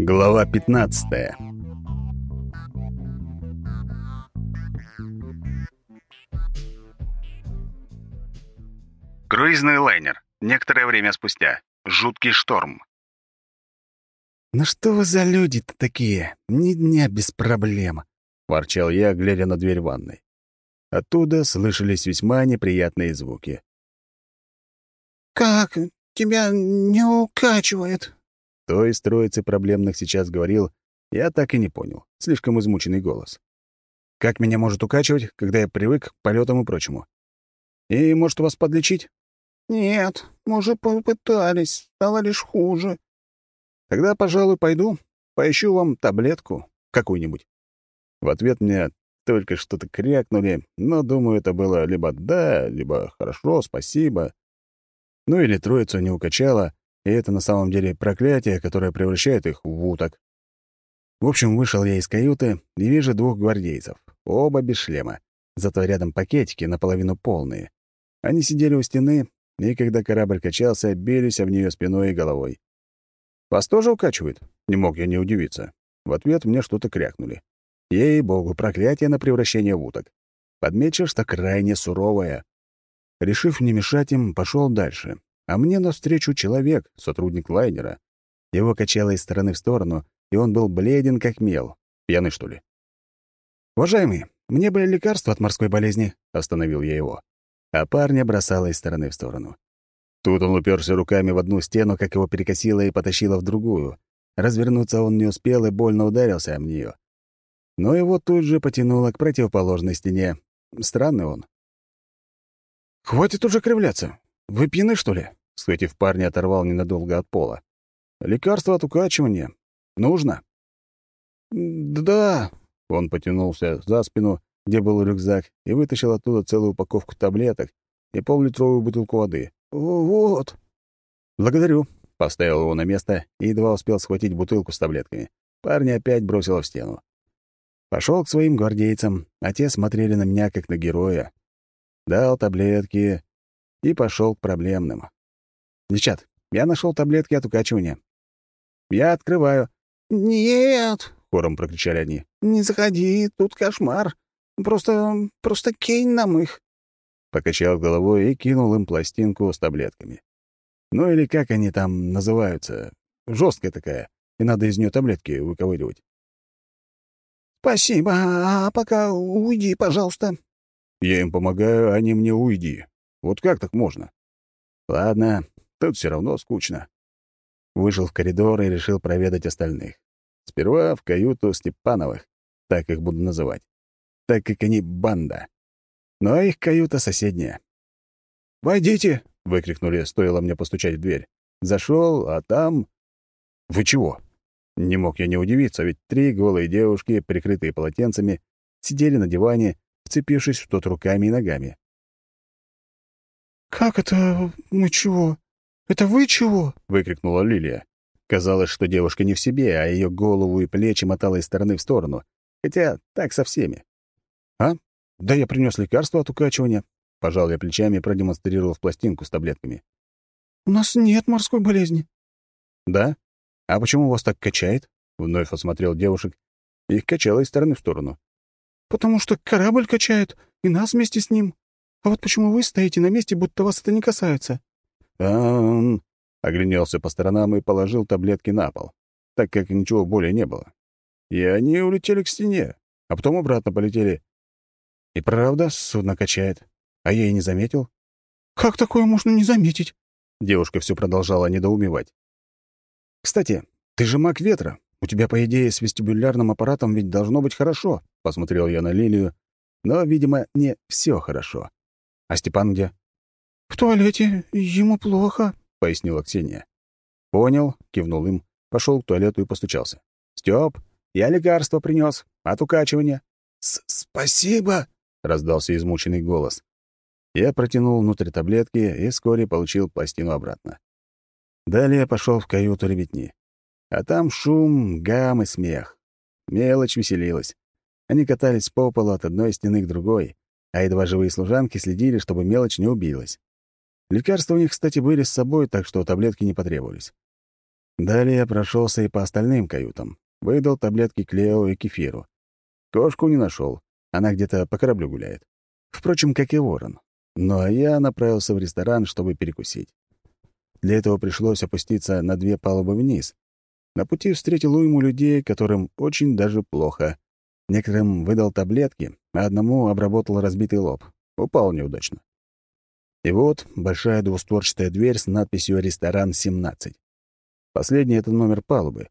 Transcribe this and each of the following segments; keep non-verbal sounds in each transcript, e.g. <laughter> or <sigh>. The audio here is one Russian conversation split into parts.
Глава 15. Круизный лайнер. Некоторое время спустя. Жуткий шторм. «Ну что вы за люди-то такие? Ни дня без проблем», — ворчал я, глядя на дверь ванной. Оттуда слышались весьма неприятные звуки. «Как? Тебя не укачивает?» Кто из троицы проблемных сейчас говорил, я так и не понял. Слишком измученный голос. Как меня может укачивать, когда я привык к полетам и прочему? И может вас подлечить? Нет, мы уже попытались, стало лишь хуже. Тогда, пожалуй, пойду, поищу вам таблетку какую-нибудь. В ответ мне только что-то крякнули, но, думаю, это было либо «да», либо «хорошо, спасибо». Ну или троицу не укачало, и это на самом деле проклятие, которое превращает их в уток. В общем, вышел я из каюты и вижу двух гвардейцев, оба без шлема, зато рядом пакетики наполовину полные. Они сидели у стены, и когда корабль качался, бились об нее спиной и головой. «Вас тоже укачивает?» Не мог я не удивиться. В ответ мне что-то крякнули. Ей-богу, проклятие на превращение в уток. Подмечу, что крайне суровое. Решив не мешать им, пошел дальше, а мне навстречу человек, сотрудник лайнера. Его качало из стороны в сторону, и он был бледен, как мел. Пьяный, что ли? «Уважаемый, мне бы лекарство от морской болезни», — остановил я его. А парня бросало из стороны в сторону. Тут он уперся руками в одну стену, как его перекосило и потащило в другую. Развернуться он не успел и больно ударился об нее. Но его тут же потянуло к противоположной стене. Странный он. «Хватит уже кривляться. Вы пьяны, что ли?» Схватив парня, оторвал ненадолго от пола. «Лекарство от укачивания. Нужно?» «Да». Он потянулся за спину, где был рюкзак, и вытащил оттуда целую упаковку таблеток и поллитровую бутылку воды. «Вот». «Благодарю», — поставил его на место и едва успел схватить бутылку с таблетками. Парня опять бросило в стену. Пошел к своим гвардейцам, а те смотрели на меня как на героя. Дал таблетки и пошел к проблемным. «Девчат, я нашел таблетки от укачивания. Я открываю». «Нет!» — хором прокричали они. «Не заходи, тут кошмар. Просто... просто кинь нам их». Покачал головой и кинул им пластинку с таблетками. Ну или как они там называются. Жесткая такая, и надо из нее таблетки выковыривать. «Спасибо, а пока уйди, пожалуйста». Я им помогаю, а они мне уйди. Вот как так можно? Ладно, тут все равно скучно. Вышел в коридор и решил проведать остальных. Сперва в каюту Степановых, так их буду называть, так как они банда. Но их каюта соседняя. «Войдите!» — выкрикнули, стоило мне постучать в дверь. Зашел, а там... «Вы чего?» Не мог я не удивиться, ведь три голые девушки, прикрытые полотенцами, сидели на диване, вцепившись в что-то руками и ногами. «Как это мы чего? Это вы чего?» — выкрикнула Лилия. Казалось, что девушка не в себе, а ее голову и плечи мотала из стороны в сторону. Хотя так со всеми. «А? Да я принес лекарство от укачивания». Пожал я плечами, продемонстрировав пластинку с таблетками. «У нас нет морской болезни». «Да? А почему вас так качает?» Вновь осмотрел девушек. Их качало из стороны в сторону. «Потому что корабль качает, и нас вместе с ним. А вот почему вы стоите на месте, будто вас это не касается?» «А-м-м...» Огляделся по сторонам и положил таблетки на пол, так как ничего более не было. И они улетели к стене, а потом обратно полетели. И правда, судно качает. А я и не заметил. «Как такое можно не заметить?» Девушка все продолжала недоумевать. «Кстати, ты же маг ветра. У тебя, по идее, с вестибулярным аппаратом ведь должно быть хорошо», — посмотрел я на Лилию. Но, видимо, не все хорошо. «А Степан где?» «В туалете. Ему плохо», — пояснила Ксения. «Понял», — кивнул им, пошел к туалету и постучался. «Стёп, я лекарство принес от укачивания». «Спасибо», — раздался измученный голос. Я протянул внутрь таблетки и вскоре получил пластину обратно. Далее пошел в каюту ребятни. А там шум, гам и смех. Мелочь веселилась. Они катались по полу от одной стены к другой, а едва живые служанки следили, чтобы мелочь не убилась. Лекарства у них, кстати, были с собой, так что таблетки не потребовались. Далее я прошелся и по остальным каютам. Выдал таблетки Клео и Кефиру. Кошку не нашел, она где-то по кораблю гуляет. Впрочем, как и ворон. Ну а я направился в ресторан, чтобы перекусить. Для этого пришлось опуститься на две палубы вниз. На пути встретил уйму людей, которым очень даже плохо. Некоторым выдал таблетки, а одному обработал разбитый лоб. Упал неудачно. И вот большая двустворчатая дверь с надписью «Ресторан 17». Последний — это номер палубы.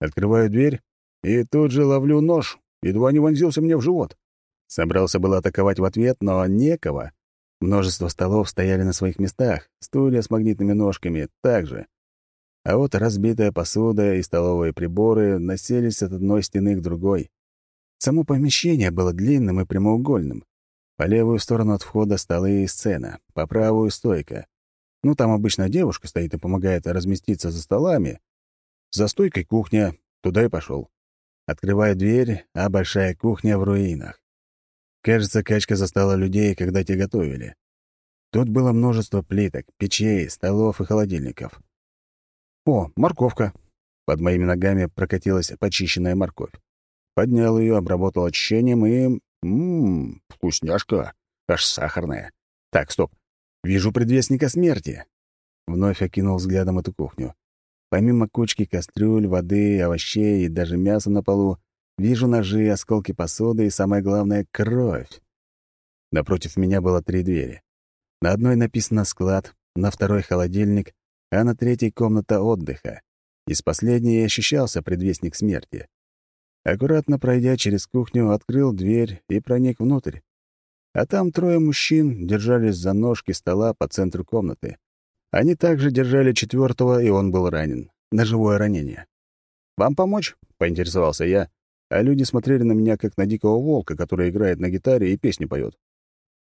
Открываю дверь и тут же ловлю нож, едва не вонзился мне в живот. Собрался было атаковать в ответ, но некого. Множество столов стояли на своих местах, стулья с магнитными ножками также. А вот разбитая посуда и столовые приборы носились от одной стены к другой. Само помещение было длинным и прямоугольным. По левую сторону от входа столы и сцена, по правую — стойка. Ну, там обычно девушка стоит и помогает разместиться за столами. За стойкой кухня, туда и пошел. Открываю дверь, а большая кухня в руинах. Кажется, качка застала людей, когда те готовили. Тут было множество плиток, печей, столов и холодильников. О, морковка. Под моими ногами прокатилась почищенная морковь. Поднял ее, обработал очищением и... Ммм, вкусняшка. Аж сахарная. Так, стоп. Вижу предвестника смерти. Вновь окинул взглядом эту кухню. Помимо кучки кастрюль, воды, овощей и даже мяса на полу, вижу ножи, осколки посуды и, самое главное, кровь. Напротив меня было три двери. На одной написано «склад», на второй — холодильник, а на третьей — комната отдыха. Из последней ощущался предвестник смерти. Аккуратно пройдя через кухню, открыл дверь и проник внутрь. А там трое мужчин держались за ножки стола по центру комнаты. Они также держали четвертого, и он был ранен. Ножевое ранение. «Вам помочь?» — поинтересовался я, а люди смотрели на меня, как на дикого волка, который играет на гитаре и песни поет.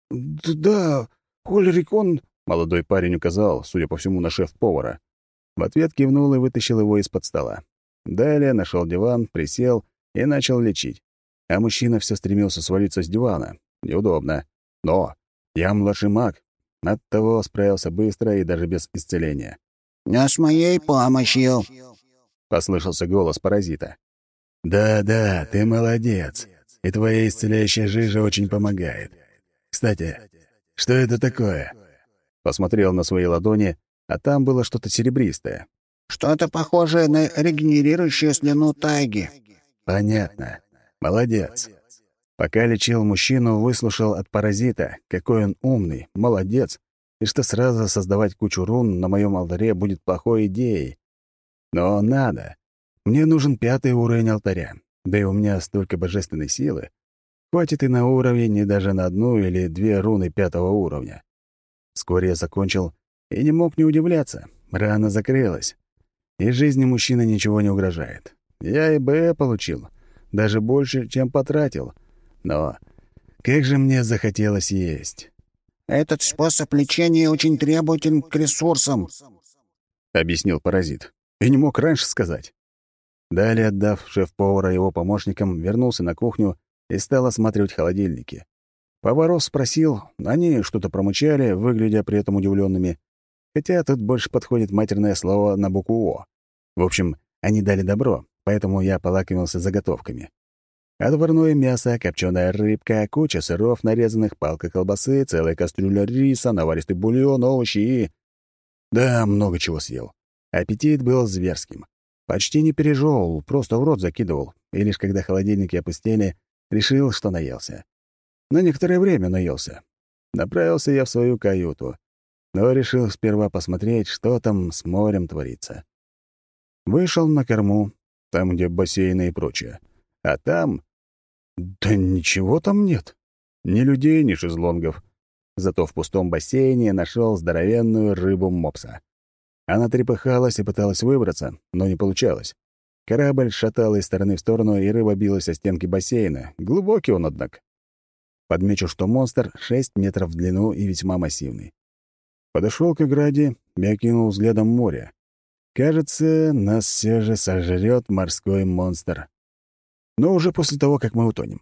«Да, Ольрик, он...» — молодой парень указал, судя по всему, на шеф-повара. В ответ кивнул и вытащил его из-под стола. Далее нашел диван, присел и начал лечить. А мужчина все стремился свалиться с дивана. Неудобно. Но я младший маг. Оттого справился быстро и даже без исцеления. «Не с моей помощью», — послышался голос паразита. «Да-да, ты молодец, и твоя исцеляющая жижа очень помогает. Кстати, что это такое?» Посмотрел на свои ладони, а там было что-то серебристое. «Что-то похожее на регенерирующую слюну тайги», «Понятно. Молодец». Пока лечил мужчину, выслушал от паразита, какой он умный, молодец, и что сразу создавать кучу рун на моем алтаре будет плохой идеей. Но надо. Мне нужен пятый уровень алтаря, да и у меня столько божественной силы. Хватит и на уровень, и даже на одну или две руны пятого уровня. Вскоре я закончил и не мог не удивляться. Рана закрылась. И жизни мужчины ничего не угрожает. Я и Б получил, даже больше, чем потратил. Но как же мне захотелось есть. «Этот способ лечения очень требователен к ресурсам», — объяснил паразит. И не мог раньше сказать. Далее, отдав шеф-повара его помощникам, вернулся на кухню и стал осматривать холодильники. Поваров спросил, они что-то промычали, выглядя при этом удивленными, хотя тут больше подходит матерное слово на букву «О». В общем, они дали добро, поэтому я полакомился заготовками. Отварное мясо, копченая рыбка, куча сыров, нарезанных, палка колбасы, целая кастрюля риса, наваристый бульон, овощи и... Да, много чего съел. Аппетит был зверским. Почти не пережевывал, просто в рот закидывал, и лишь когда холодильники опустели, решил, что наелся. На некоторое время наелся. Направился я в свою каюту, но решил сперва посмотреть, что там с морем творится. Вышел на корму, там, где бассейны и прочее. А там... Да ничего там нет. Ни людей, ни шезлонгов. Зато в пустом бассейне нашел здоровенную рыбу мопса. Она трепыхалась и пыталась выбраться, но не получалось. Корабль шатал из стороны в сторону, и рыба билась о стенки бассейна. Глубокий он, однако. Подмечу, что монстр 6 метров в длину и весьма массивный. Подошел к ограде и окинул взглядом море. Кажется, нас все же сожрет морской монстр. Но уже после того, как мы утонем.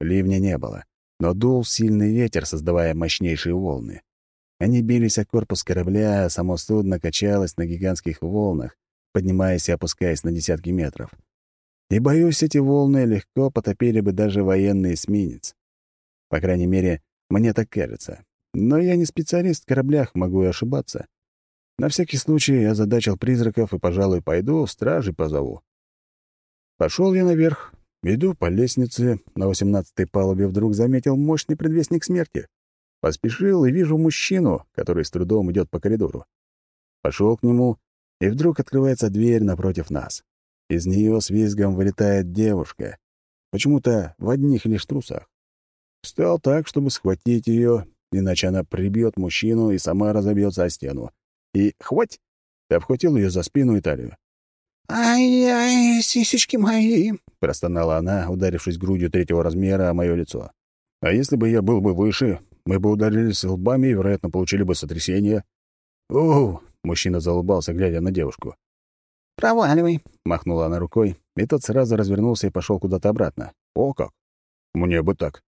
Ливня не было, но дул сильный ветер, создавая мощнейшие волны. Они бились о корпус корабля, а само судно качалось на гигантских волнах, поднимаясь и опускаясь на десятки метров. И, боюсь, эти волны легко потопили бы даже военный эсминец. По крайней мере, мне так кажется. Но я не специалист в кораблях, могу и ошибаться. На всякий случай я задачил призраков и, пожалуй, пойду, стражи позову. Пошел я наверх, иду по лестнице, на восемнадцатой палубе вдруг заметил мощный предвестник смерти. Поспешил и вижу мужчину, который с трудом идет по коридору. Пошел к нему, и вдруг открывается дверь напротив нас. Из нее с визгом вылетает девушка, почему-то в одних лишь трусах. Встал так, чтобы схватить ее, иначе она прибьет мужчину и сама разобьется о стену. И хвать! Обхватил ее за спину и талию. «Ай-яй, сисечки мои!» — простонала она, ударившись грудью третьего размера о мое лицо. «А если бы я был бы выше, мы бы ударились лбами и, вероятно, получили бы сотрясение». «Оу!» — мужчина заулыбался, глядя на девушку. «Проваливай!» — махнула она рукой, и тот сразу развернулся и пошел куда-то обратно. «О как! Мне бы так!»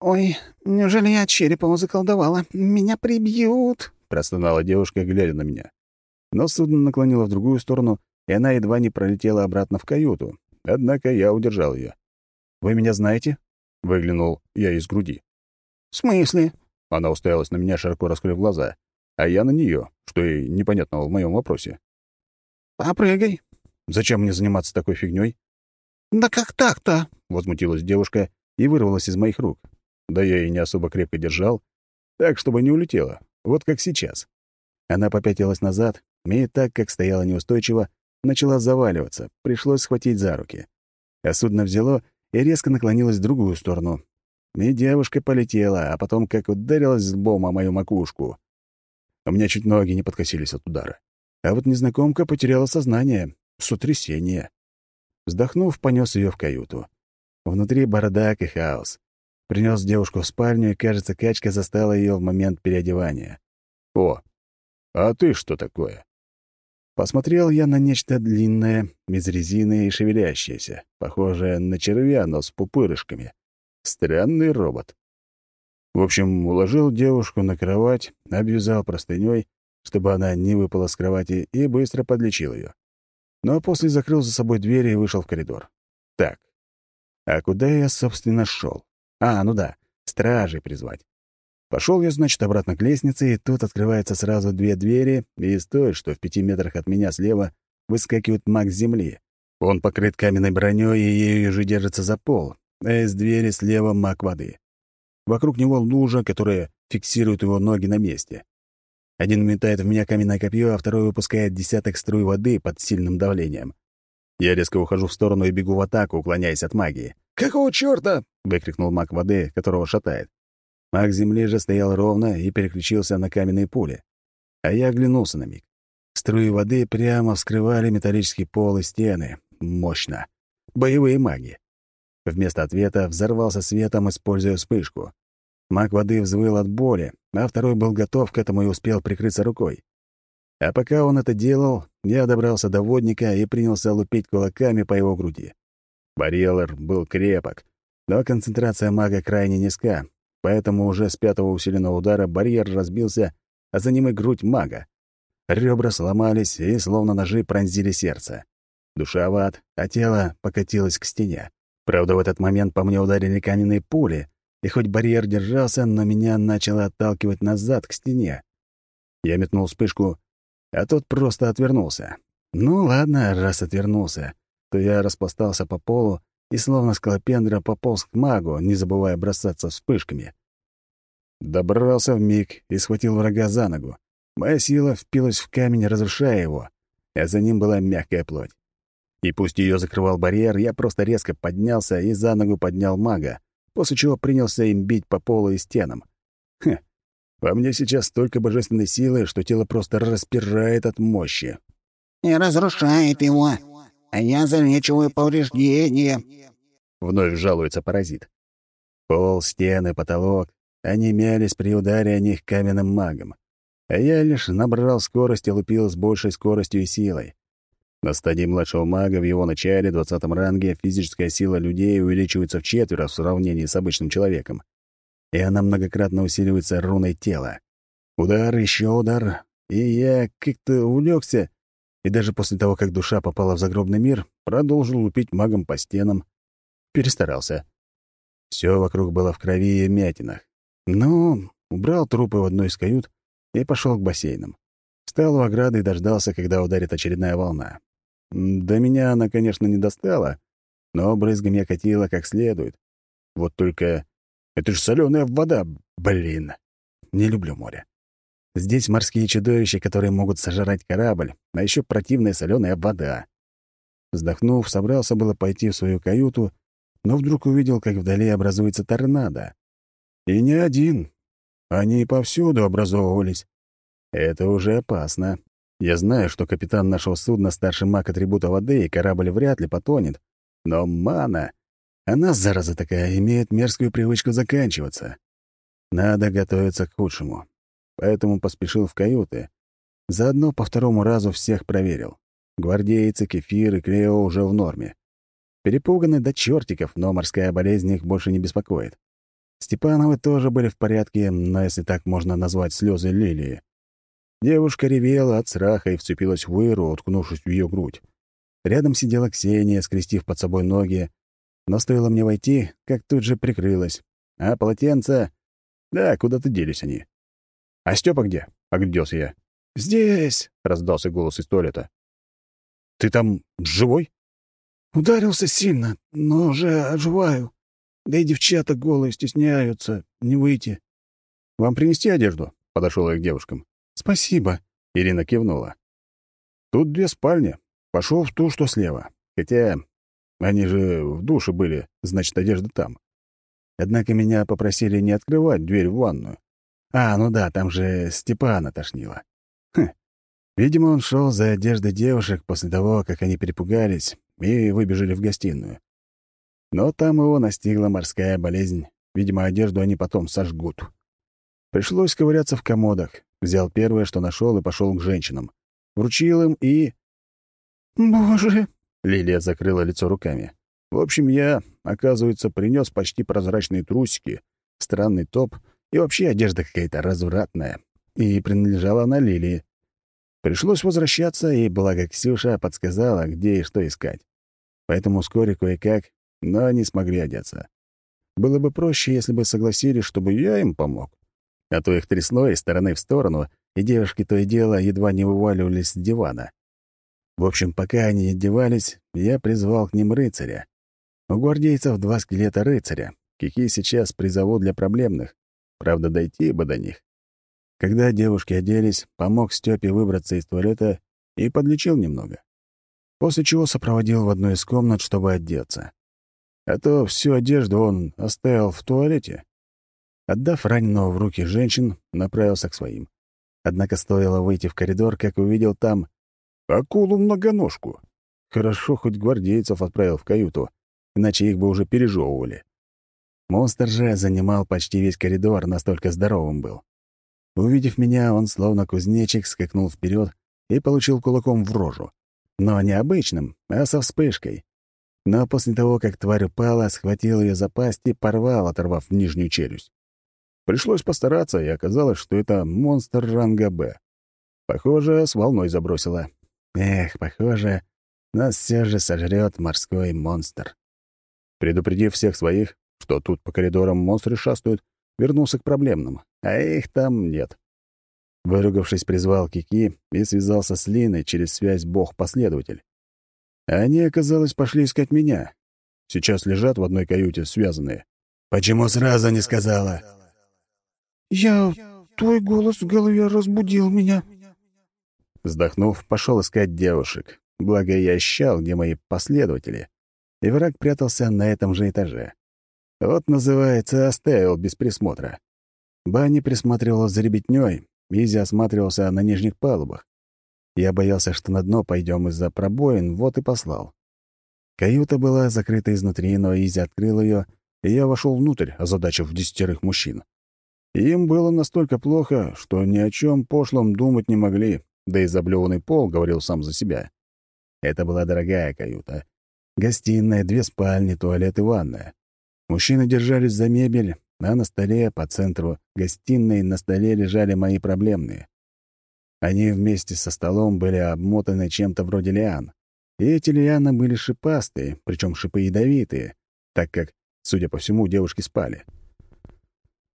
«Ой, неужели я Черепову заколдовала? Меня прибьют!» — простонала девушка, глядя на меня. Но судно наклонило в другую сторону, и она едва не пролетела обратно в каюту. Однако я удержал ее. «Вы меня знаете?» — выглянул я из груди. «В смысле?» Она уставилась на меня, широко раскрыв глаза, а я на нее, что и непонятного в моем вопросе. «Попрыгай». «Зачем мне заниматься такой фигней? «Да как так-то?» — возмутилась девушка и вырвалась из моих рук. Да я и не особо крепко держал, так, чтобы не улетела, вот как сейчас. Она попятилась назад, и так, как стояла неустойчиво, начала заваливаться, пришлось схватить за руки. А судно взяло и резко наклонилось в другую сторону. И девушка полетела, а потом как ударилась лбом о мою макушку. У меня чуть ноги не подкосились от удара. А вот незнакомка потеряла сознание, сотрясение. Вздохнув, понес ее в каюту. Внутри бардак и хаос. Принес девушку в спальню, и, кажется, качка застала ее в момент переодевания. «О, а ты что такое?» Посмотрел я на нечто длинное, из резины и шевелящееся, похожее на червя, но с пупырышками. Странный робот. В общем, уложил девушку на кровать, обвязал простыней, чтобы она не выпала с кровати, и быстро подлечил ее. Но после закрыл за собой дверь и вышел в коридор. Так, а куда я, собственно, шел? А, ну да, стражей призвать. Пошел я, значит, обратно к лестнице, и тут открываются сразу две двери, и из той, что в пяти метрах от меня слева, выскакивает маг земли. Он покрыт каменной броней и ею же держится за пол, а из двери слева маг воды. Вокруг него лужа, которая фиксирует его ноги на месте. Один метает в меня каменное копье, а второй выпускает десяток струй воды под сильным давлением. Я резко ухожу в сторону и бегу в атаку, уклоняясь от магии. «Какого чёрта?» — выкрикнул маг воды, которого шатает. Маг земли же стоял ровно и переключился на каменные пули. А я оглянулся на миг. Струи воды прямо вскрывали металлический пол и стены. Мощно. Боевые маги. Вместо ответа взорвался светом, используя вспышку. Маг воды взвыл от боли, а второй был готов к этому и успел прикрыться рукой. А пока он это делал, я добрался до водника и принялся лупить кулаками по его груди. Барьер был крепок, но концентрация мага крайне низка, поэтому уже с пятого усиленного удара барьер разбился, а за ним и грудь мага. Ребра сломались и, словно ножи, пронзили сердце. Душа в ад, а тело покатилось к стене. Правда, в этот момент по мне ударили каменные пули, и хоть барьер держался, но меня начало отталкивать назад к стене. Я метнул вспышку, а тот просто отвернулся. Ну ладно, раз отвернулся, то я распластался по полу и словно скалопендра пополз к магу, не забывая бросаться вспышками. Добрался в миг и схватил врага за ногу. Моя сила впилась в камень, разрушая его, а за ним была мягкая плоть. И пусть ее закрывал барьер, я просто резко поднялся и за ногу поднял мага, после чего принялся им бить по полу и стенам. Хм, во мне сейчас столько божественной силы, что тело просто распирает от мощи. «И разрушает его, я залечиваю повреждения», Вновь жалуется паразит. Пол, стены, потолок. Они мялись при ударе о них каменным магом. А я лишь набрал скорость и лупил с большей скоростью и силой. На стадии младшего мага в его начале, двадцатом ранге, физическая сила людей увеличивается в четверо в сравнении с обычным человеком. И она многократно усиливается руной тела. Удар, еще удар, и я как-то увлекся и даже после того, как душа попала в загробный мир, продолжил лупить магом по стенам. Перестарался. Все вокруг было в крови и мятинах. Но убрал трупы в одной из кают и пошел к бассейнам. Встал у ограды и дождался, когда ударит очередная волна. До меня она, конечно, не достала, но брызгами окатила как следует. Вот только это же соленая вода, блин. Не люблю море. Здесь морские чудовища, которые могут сожрать корабль, а еще противная соленая вода. Вздохнув, собрался было пойти в свою каюту, но вдруг увидел, как вдали образуется торнадо. И не один. Они повсюду образовывались. Это уже опасно. Я знаю, что капитан нашего судна — старший маг атрибута воды, и корабль вряд ли потонет. Но мана... Она, зараза такая, имеет мерзкую привычку заканчиваться. Надо готовиться к худшему поэтому поспешил в каюты. Заодно по второму разу всех проверил. Гвардейцы, Кефир и Клео уже в норме. Перепуганы до чертиков, но морская болезнь их больше не беспокоит. Степановы тоже были в порядке, но если так можно назвать слезы Лилии. Девушка ревела от страха и вцепилась в Иру, уткнувшись в ее грудь. Рядом сидела Ксения, скрестив под собой ноги, но стоило мне войти, как тут же прикрылась. А полотенца... Да, куда-то делись они. «А Степа где?» — огляделся я. «Здесь!» — раздался голос из туалета. «Ты там живой?» «Ударился сильно, но уже оживаю. Да и девчата голые стесняются, не выйти». «Вам принести одежду?» — подошел я к девушкам. «Спасибо», — Ирина кивнула. «Тут две спальни. Пошел в ту, что слева. Хотя они же в душе были, значит, одежда там. Однако меня попросили не открывать дверь в ванную. А, ну да, там же Степана тошнило. Хм. Видимо, он шел за одеждой девушек после того, как они перепугались и выбежали в гостиную. Но там его настигла морская болезнь. Видимо, одежду они потом сожгут. Пришлось ковыряться в комодах. Взял первое, что нашел, и пошел к женщинам. Вручил им и... «Боже!» — Лилия закрыла лицо руками. В общем, я, оказывается, принес почти прозрачные трусики, странный топ — и вообще одежда какая-то развратная. И принадлежала она Лилии. Пришлось возвращаться, и благо Ксюша подсказала, где и что искать. Поэтому вскоре кое-как, но они смогли одеться. Было бы проще, если бы согласились, чтобы я им помог. А то их трясло из стороны в сторону, и девушки то и дело едва не вываливались с дивана. В общем, пока они одевались, я призвал к ним рыцаря. У гвардейцев два скелета рыцаря. Кики сейчас призову для проблемных. Правда, дойти бы до них. Когда девушки оделись, помог Стёпе выбраться из туалета и подлечил немного. После чего сопроводил в одну из комнат, чтобы одеться. А то всю одежду он оставил в туалете. Отдав раненого в руки женщин, направился к своим. Однако стоило выйти в коридор, как увидел там акулу-многоножку. Хорошо, хоть гвардейцев отправил в каюту, иначе их бы уже пережевывали. Монстр же занимал почти весь коридор, настолько здоровым был. Увидев меня, он словно кузнечик скакнул вперед и получил кулаком в рожу. Но не обычным, а со вспышкой. Но после того, как тварь упала, схватил ее за пасть и порвал, оторвав нижнюю челюсть. Пришлось постараться, и оказалось, что это монстр ранга «Б». Похоже, с волной забросило. Эх, похоже, нас все же сожрет морской монстр. Предупредив всех своих, что тут по коридорам монстры шастают, вернулся к проблемным, а их там нет. Выругавшись, призвал Кики и связался с Линой через связь бог-последователь. Они, оказалось, пошли искать меня. Сейчас лежат в одной каюте, связанные. «Почему сразу не сказала?» «Я... Твой голос в голове разбудил меня». Вздохнув, пошел искать девушек. Благо, я ощущал, где мои последователи. И враг прятался на этом же этаже. Вот, называется, оставил без присмотра. Банни присматривала за ребятнёй, Изи осматривался на нижних палубах. Я боялся, что на дно пойдем из-за пробоин, вот и послал. Каюта была закрыта изнутри, но Изи открыл ее, и я вошел внутрь, озадачив десятерых мужчин. Им было настолько плохо, что ни о чем пошлом думать не могли, да и заблеванный пол говорил сам за себя. Это была дорогая каюта. Гостиная, две спальни, туалет и ванная. Мужчины держались за мебель, а на столе по центру гостиной на столе лежали мои проблемные. Они вместе со столом были обмотаны чем-то вроде лиан. И эти лианы были шипастые, причем шипы ядовитые, так как, судя по всему, девушки спали.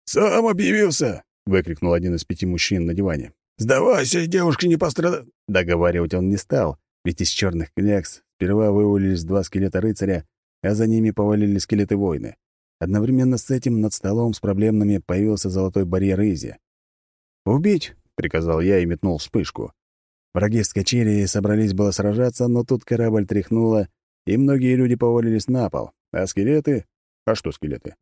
«Сам объявился!» — выкрикнул один из пяти мужчин на диване. «Сдавайся, девушки не пострадают!» Договаривать он не стал, ведь из черных клякс сперва вывалились два скелета рыцаря, а за ними повалили скелеты воины. Одновременно с этим над столом с проблемными появился золотой барьер Изи. «Убить!» — приказал я и метнул вспышку. Враги вскочили и собрались было сражаться, но тут корабль тряхнуло, и многие люди повалились на пол. А скелеты... А что скелеты?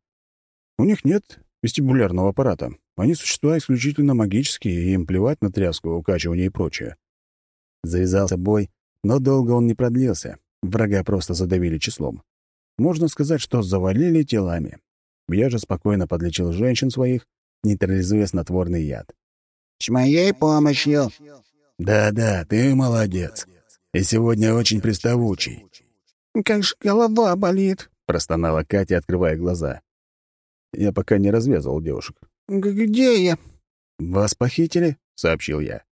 У них нет вестибулярного аппарата. Они существа исключительно магические, и им плевать на тряску, укачивание и прочее. Завязался бой, но долго он не продлился. Врага просто задавили числом. Можно сказать, что завалили телами. Я же спокойно подлечил женщин своих, нейтрализуя снотворный яд. «С моей помощью!» «Да-да, ты молодец. И сегодня очень приставучий». «Как же голова болит!» — простонала Катя, открывая глаза. Я пока не развязывал девушек. «Где я?» «Вас похитили?» — сообщил я.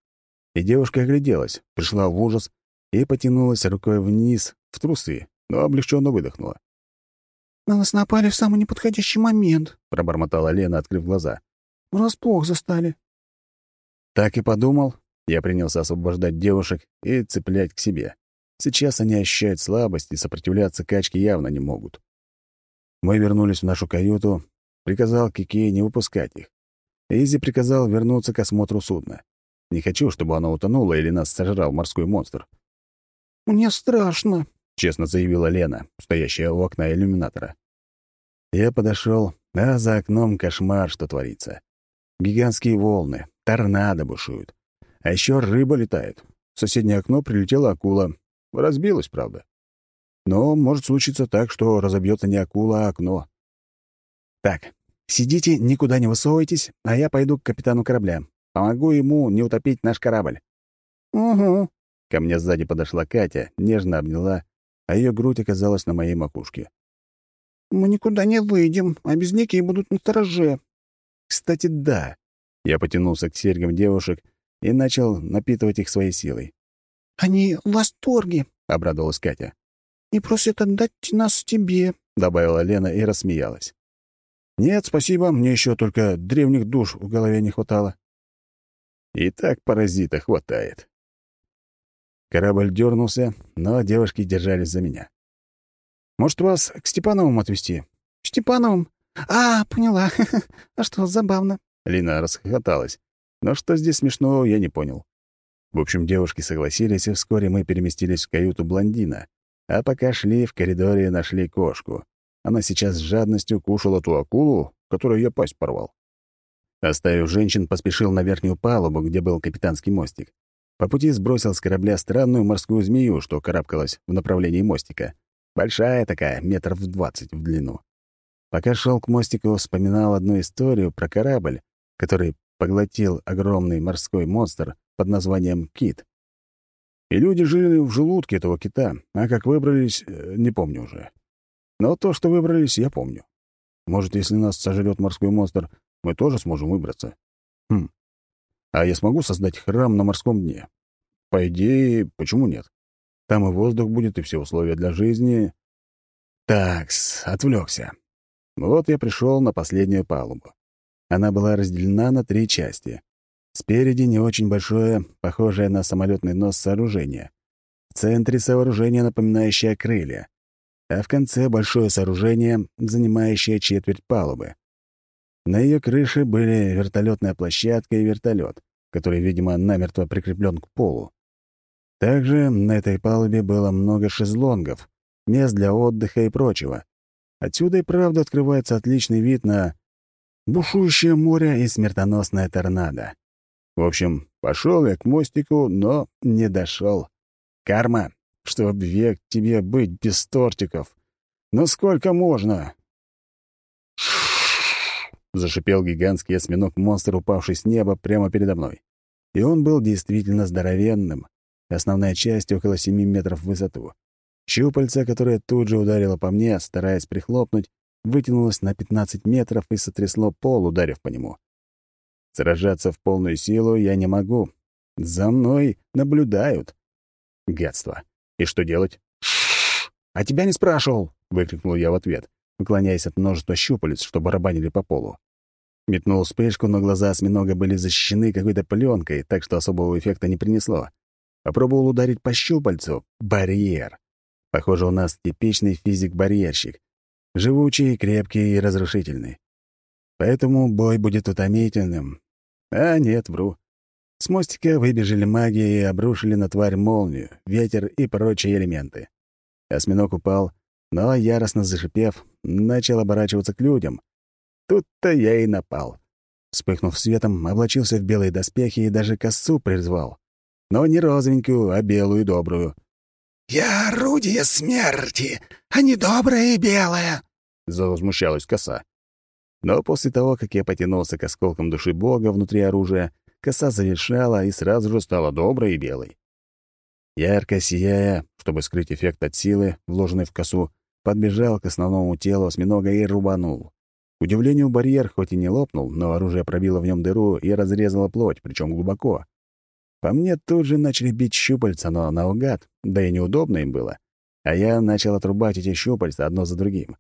И девушка огляделась, пришла в ужас и потянулась рукой вниз, в трусы, но облегченно выдохнула. «На нас напали в самый неподходящий момент», — пробормотала Лена, открыв глаза. «Врасплох застали». Так и подумал. Я принялся освобождать девушек и цеплять к себе. Сейчас они ощущают слабость и сопротивляться качке явно не могут. Мы вернулись в нашу каюту, приказал Кике не выпускать их. Изи приказал вернуться к осмотру судна. Не хочу, чтобы оно утонуло или нас сожрал морской монстр. «Мне страшно», — честно заявила Лена, стоящая у окна иллюминатора. Я подошел, а за окном кошмар, что творится. Гигантские волны, торнадо бушуют. А еще рыба летает. В соседнее окно прилетела акула. Разбилась, правда. Но может случиться так, что разобьется не акула, а окно. Так, сидите, никуда не высовывайтесь, а я пойду к капитану корабля. Помогу ему не утопить наш корабль. «Угу». Ко мне сзади подошла Катя, нежно обняла, а ее грудь оказалась на моей макушке. «Мы никуда не выйдем, а без Ники будут на стороже». «Кстати, да». Я потянулся к серьгам девушек и начал напитывать их своей силой. «Они в восторге», — обрадовалась Катя. «И просят отдать нас тебе», — добавила Лена и рассмеялась. «Нет, спасибо, мне еще только древних душ в голове не хватало». И так паразита хватает. Корабль дернулся, но девушки держались за меня. «Может, вас к Степановым отвезти?» «Степановым? А, поняла. <laughs> А что, забавно». Лина расхохоталась. Но что здесь смешного, я не понял. В общем, девушки согласились, и вскоре мы переместились в каюту блондина. А пока шли, в коридоре нашли кошку. Она сейчас с жадностью кушала ту акулу, которую я пасть порвал. Оставив женщин, поспешил на верхнюю палубу, где был капитанский мостик. По пути сбросил с корабля странную морскую змею, что карабкалась в направлении мостика. Большая такая, метров в двадцать в длину. Пока шел к мостику, вспоминал одну историю про корабль, который поглотил огромный морской монстр под названием кит. И люди жили в желудке этого кита, а как выбрались, э, не помню уже. Но то, что выбрались, я помню. Может, если нас сожрет морской монстр, мы тоже сможем выбраться. А я смогу создать храм на морском дне? По идее, почему нет? Там и воздух будет, и все условия для жизни. Такс, отвлекся. Вот я пришел на последнюю палубу. Она была разделена на три части. Спереди не очень большое, похожее на самолетный нос сооружение. В центре сооружение, напоминающее крылья. А в конце большое сооружение, занимающее четверть палубы. На ее крыше были вертолетная площадка и вертолет, который, видимо, намертво прикреплен к полу. Также на этой палубе было много шезлонгов, мест для отдыха и прочего. Отсюда и правда открывается отличный вид на бушующее море и смертоносная торнадо. В общем, пошел я к мостику, но не дошел. Карма, чтоб век тебе быть без тортиков. Но сколько можно? Зашипел гигантский осьминог-монстр, упавший с неба прямо передо мной. И он был действительно здоровенным. Основная часть около семи метров в высоту. Щупальца, которое тут же ударило по мне, стараясь прихлопнуть, вытянулось на 15 метров и сотрясло пол, ударив по нему. Сражаться в полную силу я не могу. За мной наблюдают. Гадство. И что делать? «А тебя не спрашивал!» — выкрикнул я в ответ, уклоняясь от множества щупалец, что барабанили по полу. Метнул вспышку, но глаза осьминога были защищены какой-то пленкой, так что особого эффекта не принесло. Попробовал ударить по щупальцу. Барьер. Похоже, у нас типичный физик-барьерщик. Живучий, крепкий и разрушительный. Поэтому бой будет утомительным. А нет, вру. С мостика выбежали маги и обрушили на тварь молнию, ветер и прочие элементы. Осьминог упал, но, яростно зашипев, начал оборачиваться к людям. Тут-то я и напал. Вспыхнув светом, облачился в белые доспехи и даже косу призвал. Но не розовенькую, а белую добрую. «Я орудие смерти, а не доброе и белое!» — завозмущалась коса. Но после того, как я потянулся к осколкам души Бога внутри оружия, коса завершала и сразу же стала доброй и белой. Ярко сияя, чтобы скрыть эффект от силы, вложенной в косу, подбежал к основному телу осьминога и рубанул. К удивлению, барьер хоть и не лопнул, но оружие пробило в нем дыру и разрезало плоть, причем глубоко. По мне тут же начали бить щупальца, но наугад, да и неудобно им было. А я начал отрубать эти щупальца одно за другим.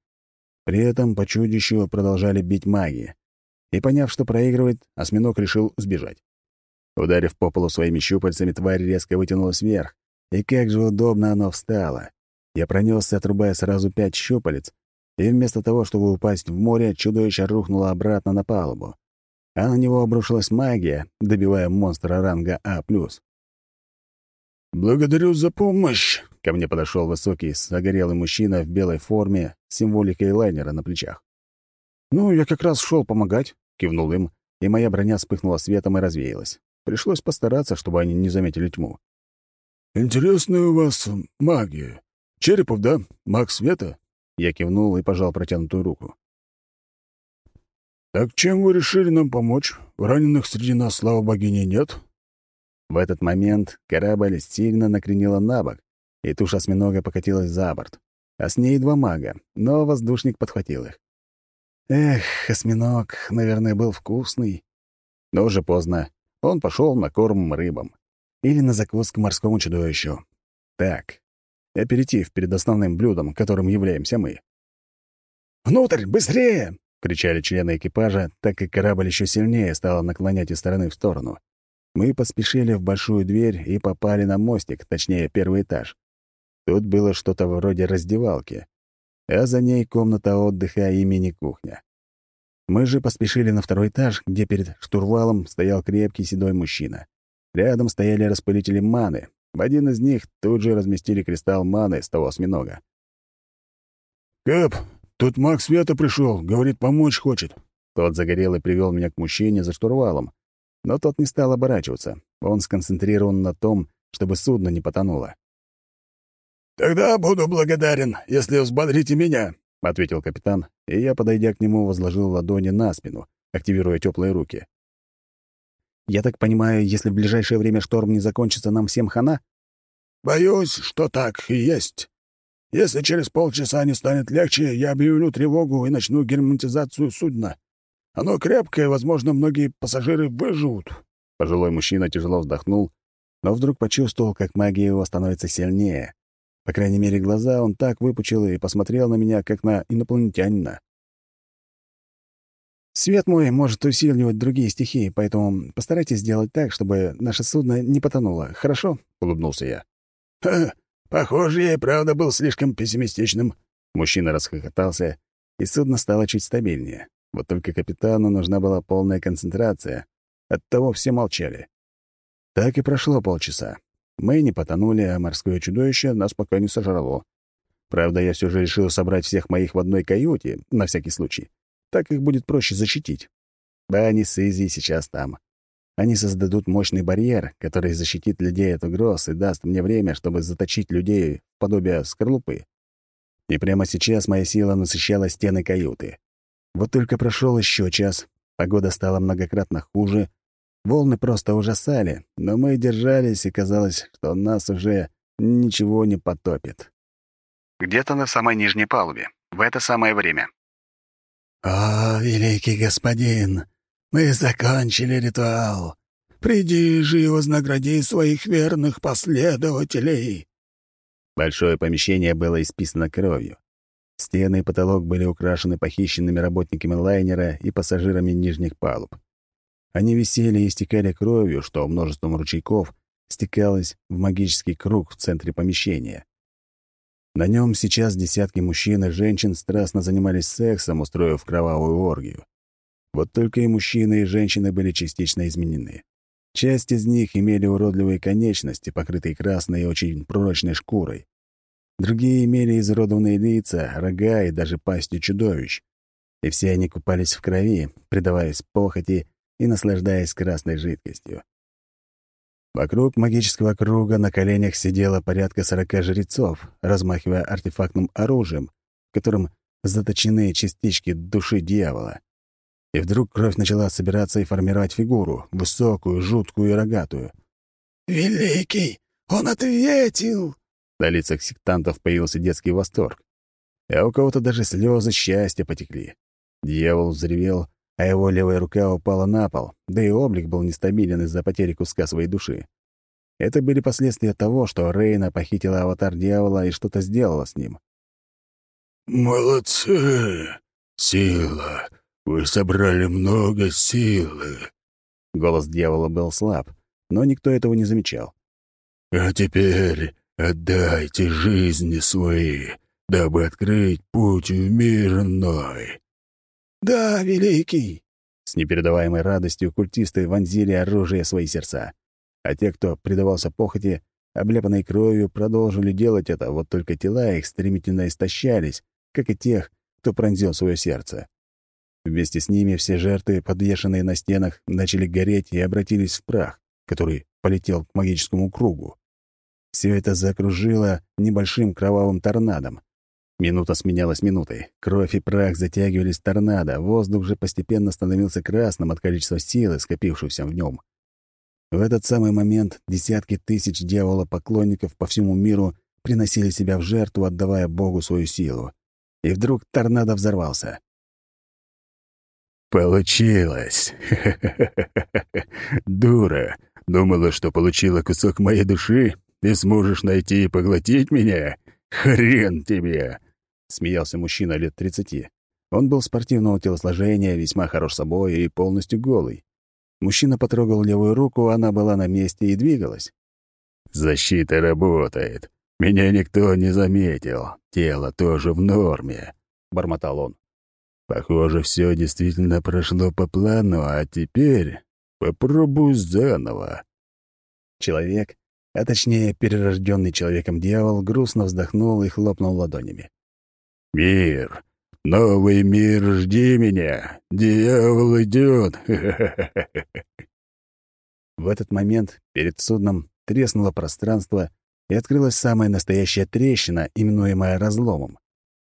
При этом по чудищу продолжали бить маги. И поняв, что проигрывает, осьминог решил сбежать. Ударив по полу своими щупальцами, тварь резко вытянулась вверх, и как же удобно оно встало. Я пронесся, отрубая сразу пять щупалец, и вместо того, чтобы упасть в море, чудовище рухнуло обратно на палубу. А на него обрушилась магия, добивая монстра ранга А+. «Благодарю за помощь!» — ко мне подошел высокий, загорелый мужчина в белой форме с символикой лайнера на плечах. «Ну, я как раз шел помогать», — кивнул им, и моя броня вспыхнула светом и развеялась. Пришлось постараться, чтобы они не заметили тьму. «Интересная у вас магия. Черепов, да? Маг света?» Я кивнул и пожал протянутую руку. «Так чем вы решили нам помочь? Раненых среди нас, слава богине, нет?» В этот момент корабль сильно накренила на бок, и туша осьминога покатилась за борт. А с ней два мага, но воздушник подхватил их. Эх, осьминог, наверное, был вкусный. Но уже поздно. Он пошел на корм рыбам. Или на закуску морскому чудовищу. Так, аперитив перед основным блюдом, которым являемся мы. «Внутрь, быстрее!» — кричали члены экипажа, так как корабль еще сильнее стал наклонять из стороны в сторону. Мы поспешили в большую дверь и попали на мостик, точнее, первый этаж. Тут было что-то вроде раздевалки, а за ней комната отдыха и мини-кухня. Мы же поспешили на второй этаж, где перед штурвалом стоял крепкий седой мужчина. Рядом стояли распылители маны. В один из них тут же разместили кристалл маны с того осьминога. «Кэп, тут маг света пришел, говорит, помочь хочет». Тот загорелый привел меня к мужчине за штурвалом, но тот не стал оборачиваться. Он сконцентрирован на том, чтобы судно не потонуло. «Тогда буду благодарен, если взбодрите меня», — ответил капитан, и я, подойдя к нему, возложил ладони на спину, активируя теплые руки. «Я так понимаю, если в ближайшее время шторм не закончится, нам всем хана?» «Боюсь, что так и есть. Если через полчаса не станет легче, я объявлю тревогу и начну герметизацию судна. Оно крепкое, возможно, многие пассажиры выживут». Пожилой мужчина тяжело вздохнул, но вдруг почувствовал, как магия его становится сильнее, по крайней мере, глаза он так выпучил и посмотрел на меня, как на инопланетянина. «Свет мой может усиливать другие стихии, поэтому постарайтесь сделать так, чтобы наше судно не потонуло, хорошо?» — улыбнулся я. «Ха, похоже, я и правда был слишком пессимистичным». Мужчина расхохотался, и судно стало чуть стабильнее. Вот только капитану нужна была полная концентрация. Оттого все молчали. Так и прошло полчаса. Мы не потонули, а морское чудовище нас пока не сожрало. Правда, я все же решил собрать всех моих в одной каюте, на всякий случай. Так их будет проще защитить. Бани с Изи сейчас там. Они создадут мощный барьер, который защитит людей от угроз и даст мне время, чтобы заточить людей в подобие скорлупы. И прямо сейчас моя сила насыщала стены каюты. Вот только прошел еще час, погода стала многократно хуже, Волны просто ужасали, но мы держались, и казалось, что нас уже ничего не потопит. Где-то на самой нижней палубе. В это самое время. «О, великий господин, мы закончили ритуал. приди же и вознагради своих верных последователей». Большое помещение было исписано кровью. Стены и потолок были украшены похищенными работниками лайнера и пассажирами нижних палуб. Они висели и истекали кровью, что множеством ручейков стекалось в магический круг в центре помещения. На нем сейчас десятки мужчин и женщин страстно занимались сексом, устроив кровавую оргию. Вот только и мужчины, и женщины были частично изменены. Часть из них имели уродливые конечности, покрытые красной и очень прочной шкурой. Другие имели изуродованные лица, рога и даже пасти чудовищ. И все они купались в крови, предаваясь похоти и наслаждаясь красной жидкостью. Вокруг магического круга на коленях сидело порядка сорока жрецов, размахивая артефактным оружием, которым заточены частички души дьявола. И вдруг кровь начала собираться и формировать фигуру, высокую, жуткую и рогатую. «Великий! Он ответил!» На лицах сектантов появился детский восторг. А у кого-то даже слезы счастья потекли. Дьявол взревел, а его левая рука упала на пол, да и облик был нестабилен из-за потери куска своей души. Это были последствия того, что Рейна похитила аватар дьявола и что-то сделала с ним. «Молодцы! Сила! Вы собрали много силы!» Голос дьявола был слаб, но никто этого не замечал. «А теперь отдайте жизни свои, дабы открыть путь в мир иной!» «Да, великий!» С непередаваемой радостью культисты вонзили оружие в свои сердца. А те, кто предавался похоти, облепанной кровью, продолжили делать это, вот только тела их стремительно истощались, как и тех, кто пронзил свое сердце. Вместе с ними все жертвы, подвешенные на стенах, начали гореть и обратились в прах, который полетел к магическому кругу. Все это закружило небольшим кровавым торнадом. Минута сменялась минутой. Кровь и прах затягивались торнадо, воздух же постепенно становился красным от количества силы, скопившейся в нем. В этот самый момент десятки тысяч дьявола-поклонников по всему миру приносили себя в жертву, отдавая Богу свою силу. И вдруг торнадо взорвался. «Получилось! <laughs> Дура! Думала, что получила кусок моей души и сможешь найти и поглотить меня? Хрен тебе!» Смеялся мужчина лет тридцати. Он был спортивного телосложения, весьма хорош собой и полностью голый. Мужчина потрогал левую руку, она была на месте и двигалась. «Защита работает. Меня никто не заметил. Тело тоже в норме», — бормотал он. Похоже, все действительно прошло по плану, а теперь попробуй заново. Человек, а точнее перерожденный человеком дьявол, грустно вздохнул и хлопнул ладонями. «Мир! Новый мир, жди меня! Дьявол идет!» В этот момент перед судном треснуло пространство, и открылась самая настоящая трещина, именуемая разломом.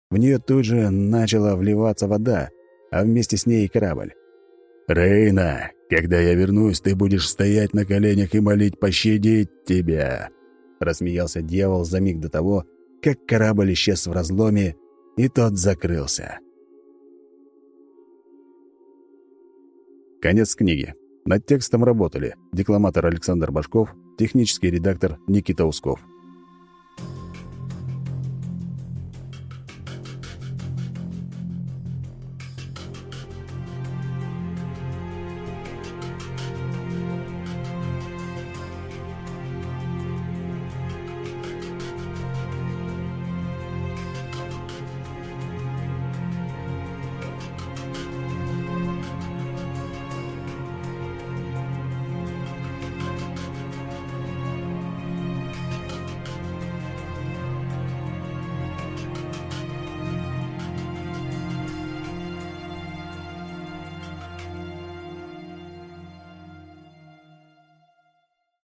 В нее тут же начала вливаться вода, а вместе с ней и корабль. «Рейна, когда я вернусь, ты будешь стоять на коленях и молить пощадить тебя!» Рассмеялся дьявол за миг до того, как корабль исчез в разломе, и тот закрылся. Конец книги. Над текстом работали декламатор Александр Башков, технический редактор Никита Усков.